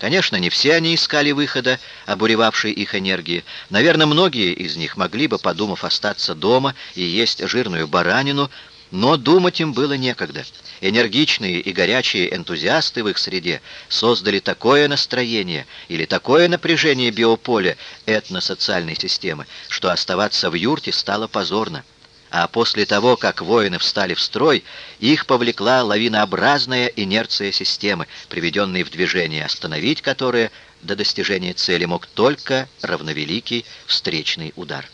Конечно, не все они искали выхода, обуревавшей их энергии. Наверное, многие из них могли бы, подумав, остаться дома и есть жирную баранину, но думать им было некогда. Энергичные и горячие энтузиасты в их среде создали такое настроение или такое напряжение биополя этносоциальной системы, что оставаться в юрте стало позорно. А после того, как воины встали в строй, их повлекла лавинообразная инерция системы, приведенной в движение, остановить которое до достижения цели мог только равновеликий встречный удар.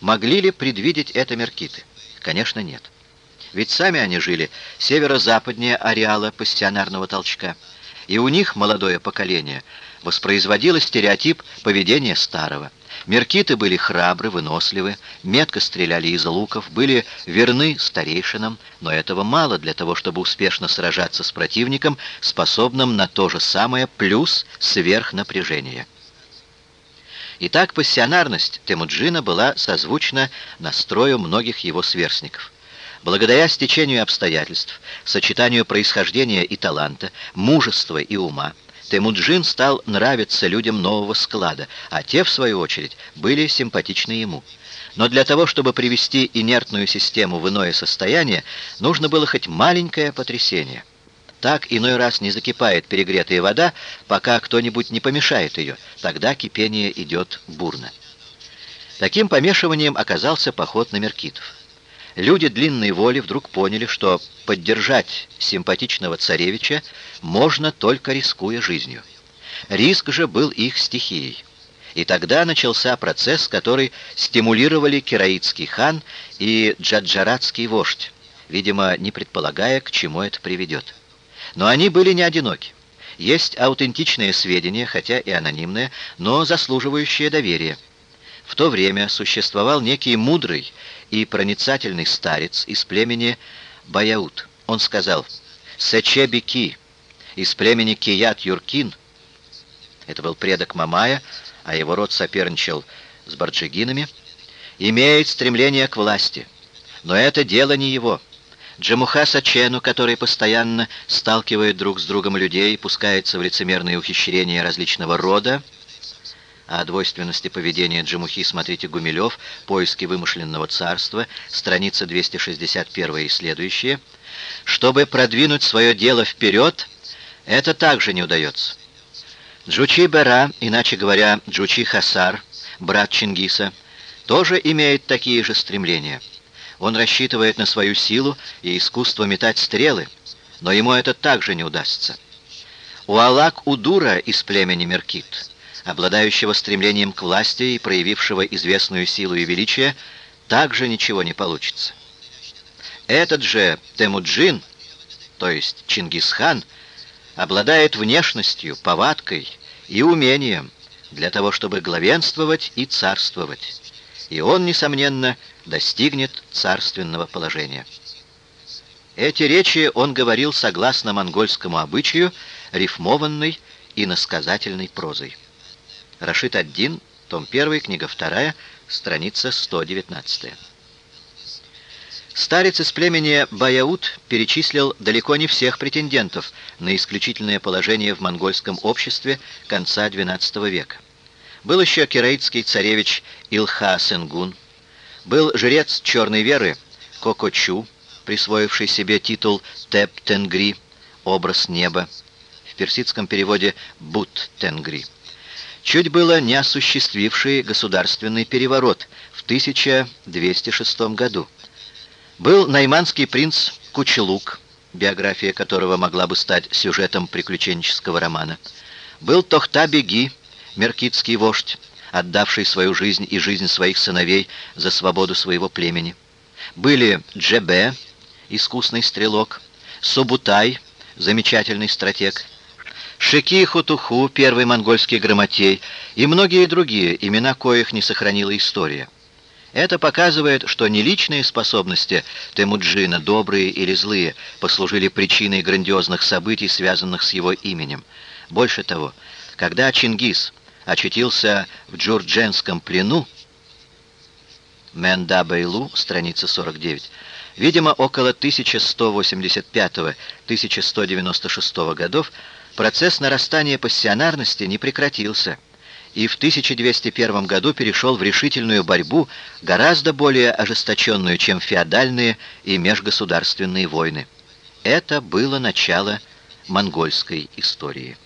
Могли ли предвидеть это меркиты? Конечно, нет. Ведь сами они жили северо-западнее ареала пассионарного толчка, и у них молодое поколение воспроизводило стереотип поведения старого – Меркиты были храбры, выносливы, метко стреляли из луков, были верны старейшинам, но этого мало для того, чтобы успешно сражаться с противником, способным на то же самое плюс сверхнапряжение. Итак, пассионарность Темуджина была созвучна настрою многих его сверстников. Благодаря стечению обстоятельств, сочетанию происхождения и таланта, мужества и ума, Темуджин стал нравиться людям нового склада, а те, в свою очередь, были симпатичны ему. Но для того, чтобы привести инертную систему в иное состояние, нужно было хоть маленькое потрясение. Так иной раз не закипает перегретая вода, пока кто-нибудь не помешает ее. Тогда кипение идет бурно. Таким помешиванием оказался поход на Меркитов. Люди длинной воли вдруг поняли, что поддержать симпатичного царевича можно только рискуя жизнью. Риск же был их стихией. И тогда начался процесс, который стимулировали Кераитский хан и Джаджаратский вождь, видимо, не предполагая, к чему это приведет. Но они были не одиноки. Есть аутентичные сведения, хотя и анонимные, но заслуживающие доверия. В то время существовал некий мудрый и проницательный старец из племени Баяут. Он сказал, «Сечебики из племени Кият-Юркин». Это был предок Мамая, а его род соперничал с барджигинами, имеет стремление к власти. Но это дело не его. Джамуха Сачену, который постоянно сталкивает друг с другом людей, пускается в лицемерные ухищрения различного рода, о двойственности поведения Джамухи смотрите Гумилев «Поиски вымышленного царства», страница 261 и следующие. Чтобы продвинуть свое дело вперед, это также не удается. Джучи Бера, иначе говоря, Джучи Хасар, брат Чингиса, тоже имеет такие же стремления. Он рассчитывает на свою силу и искусство метать стрелы, но ему это также не удастся. Уалак Удура из племени Меркит обладающего стремлением к власти и проявившего известную силу и величие, также ничего не получится. Этот же Темуджин, то есть Чингисхан, обладает внешностью, повадкой и умением для того, чтобы главенствовать и царствовать. И он, несомненно, достигнет царственного положения. Эти речи он говорил согласно монгольскому обычаю, рифмованной и насказательной прозой. Рашид Аддин, том 1, книга 2, страница 119. Старец из племени Баяут перечислил далеко не всех претендентов на исключительное положение в монгольском обществе конца XII века. Был еще кераитский царевич Илха Сенгун, был жрец черной веры Кокочу, присвоивший себе титул Теп-Тенгри, образ неба, в персидском переводе Бут-Тенгри чуть было не осуществивший государственный переворот в 1206 году. Был найманский принц Кучелук, биография которого могла бы стать сюжетом приключенческого романа. Был Тохта-Беги, меркитский вождь, отдавший свою жизнь и жизнь своих сыновей за свободу своего племени. Были Джебе, искусный стрелок, Субутай, замечательный стратег, Шики Хутуху, первый монгольский грамотей, и многие другие, имена коих не сохранила история. Это показывает, что не личные способности Темуджина, добрые или злые, послужили причиной грандиозных событий, связанных с его именем. Больше того, когда Чингис очутился в джурдженском плену, Менда Бейлу, страница 49, видимо, около 1185-1196 годов, Процесс нарастания пассионарности не прекратился и в 1201 году перешел в решительную борьбу, гораздо более ожесточенную, чем феодальные и межгосударственные войны. Это было начало монгольской истории.